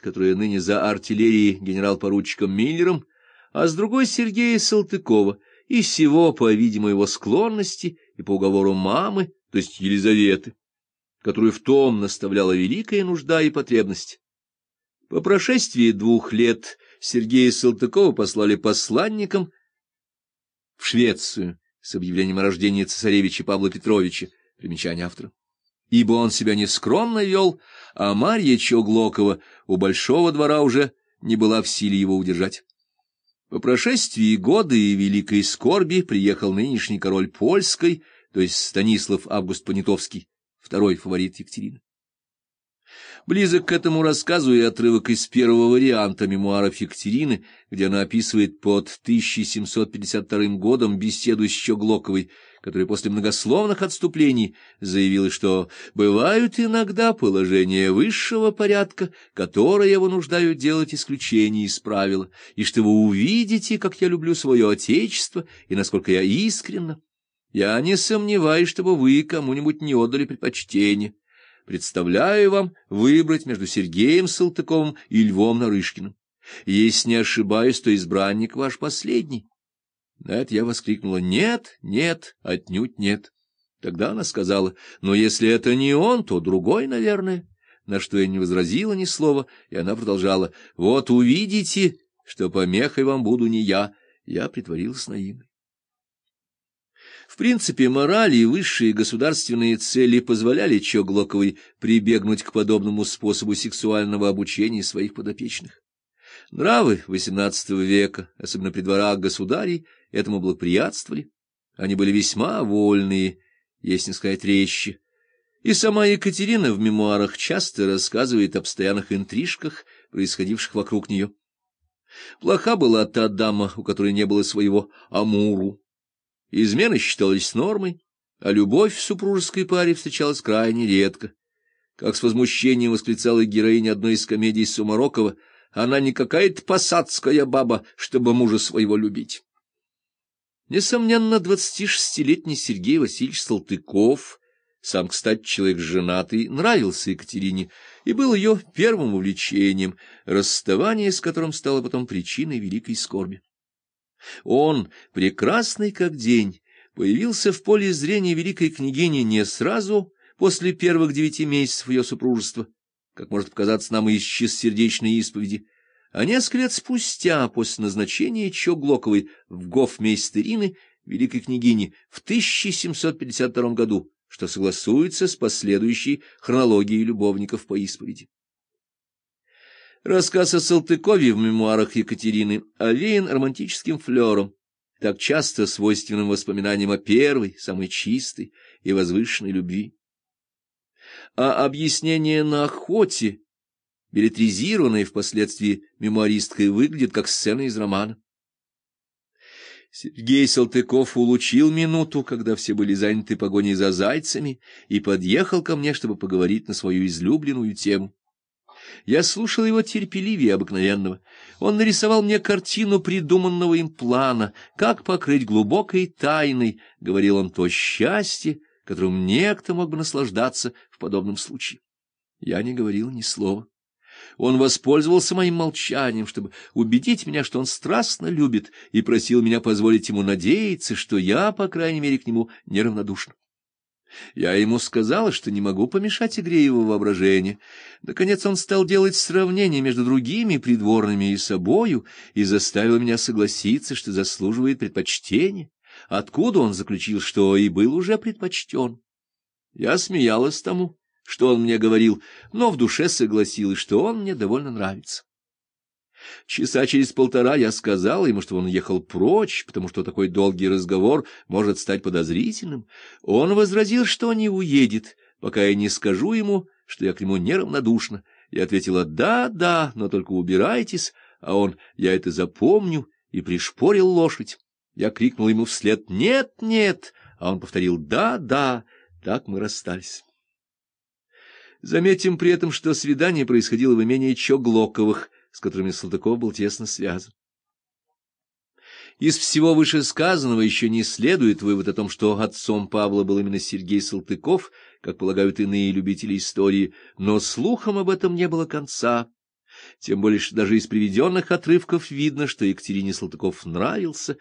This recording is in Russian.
которая ныне за артиллерией генерал-поручиком Миллером, а с другой Сергея Салтыкова, и всего, по-видимому, его склонности и по уговору мамы, то есть Елизаветы, которую в том наставляла великая нужда и потребность. По прошествии двух лет Сергея Салтыкова послали посланником в Швецию с объявлением о рождении цесаревича Павла Петровича, примечание автора. Ибо он себя нескромно вел, а Марья Чоглокова у большого двора уже не была в силе его удержать. По прошествии года и великой скорби приехал нынешний король Польской, то есть Станислав Август Понятовский, второй фаворит Екатерины. Близок к этому рассказу и отрывок из первого варианта мемуаров Екатерины, где она описывает под 1752 годом беседу с Щеглоковой, которая после многословных отступлений заявила, что бывают иногда положения высшего порядка, которые вынуждают делать исключения из правила, и что вы увидите, как я люблю свое отечество и насколько я искренна. Я не сомневаюсь, чтобы вы кому-нибудь не отдали предпочтение. Представляю вам выбрать между Сергеем Салтыковым и Львом Нарышкиным. Если не ошибаюсь, то избранник ваш последний. На это я воскликнула «Нет, нет, отнюдь нет». Тогда она сказала «Но если это не он, то другой, наверное». На что я не возразила ни слова, и она продолжала «Вот увидите, что помехой вам буду не я». Я притворилась наивной. В принципе, мораль и высшие государственные цели позволяли Чоглоковой прибегнуть к подобному способу сексуального обучения своих подопечных. Нравы XVIII века, особенно при дворах государей, этому благоприятствовали. Они были весьма вольные, если не сказать резче. И сама Екатерина в мемуарах часто рассказывает о постоянных интрижках, происходивших вокруг нее. Плоха была та дама, у которой не было своего амуру. Измены считались нормой, а любовь в супружеской паре встречалась крайне редко. Как с возмущением восклицала героиня одной из комедий Сумарокова, она не какая-то посадская баба, чтобы мужа своего любить. Несомненно, двадцатишестилетний Сергей Васильевич Салтыков, сам, кстати, человек женатый, нравился Екатерине и был ее первым увлечением, расставание с которым стало потом причиной великой скорби. Он, прекрасный как день, появился в поле зрения великой княгини не сразу после первых девяти месяцев ее супружества, как может показаться нам из чистосердечной исповеди, а несколько лет спустя, после назначения Чоглоковой в гофмейстер Ирины, великой княгини, в 1752 году, что согласуется с последующей хронологией любовников по исповеди. Рассказ о Салтыкове в мемуарах Екатерины овеян романтическим флером, так часто свойственным воспоминаниям о первой, самой чистой и возвышенной любви. А объяснение на охоте билетризированная впоследствии мемуаристкой, выглядит как сцена из романа. Сергей Салтыков улучил минуту, когда все были заняты погоней за зайцами, и подъехал ко мне, чтобы поговорить на свою излюбленную тему. Я слушал его терпеливее обыкновенного. Он нарисовал мне картину придуманного им плана, как покрыть глубокой тайной, — говорил он, — то счастье, которым некто мог бы наслаждаться в подобном случае. Я не говорил ни слова. Он воспользовался моим молчанием, чтобы убедить меня, что он страстно любит, и просил меня позволить ему надеяться, что я, по крайней мере, к нему неравнодушна. Я ему сказала, что не могу помешать игре его воображения. Наконец он стал делать сравнение между другими придворными и собою и заставил меня согласиться, что заслуживает предпочтения, откуда он заключил, что и был уже предпочтен. Я смеялась тому что он мне говорил, но в душе согласилась, что он мне довольно нравится. Часа через полтора я сказала ему, что он ехал прочь, потому что такой долгий разговор может стать подозрительным. Он возразил, что не уедет, пока я не скажу ему, что я к нему неравнодушна. Я ответила «да, да, но только убирайтесь», а он «я это запомню» и пришпорил лошадь. Я крикнул ему вслед «нет, нет», а он повторил «да, да». Так мы расстались. Заметим при этом, что свидание происходило в имении Чоглоковых, с которыми Салтыков был тесно связан. Из всего вышесказанного еще не следует вывод о том, что отцом Павла был именно Сергей Салтыков, как полагают иные любители истории, но слухом об этом не было конца. Тем более, что даже из приведенных отрывков видно, что Екатерине Салтыков нравился,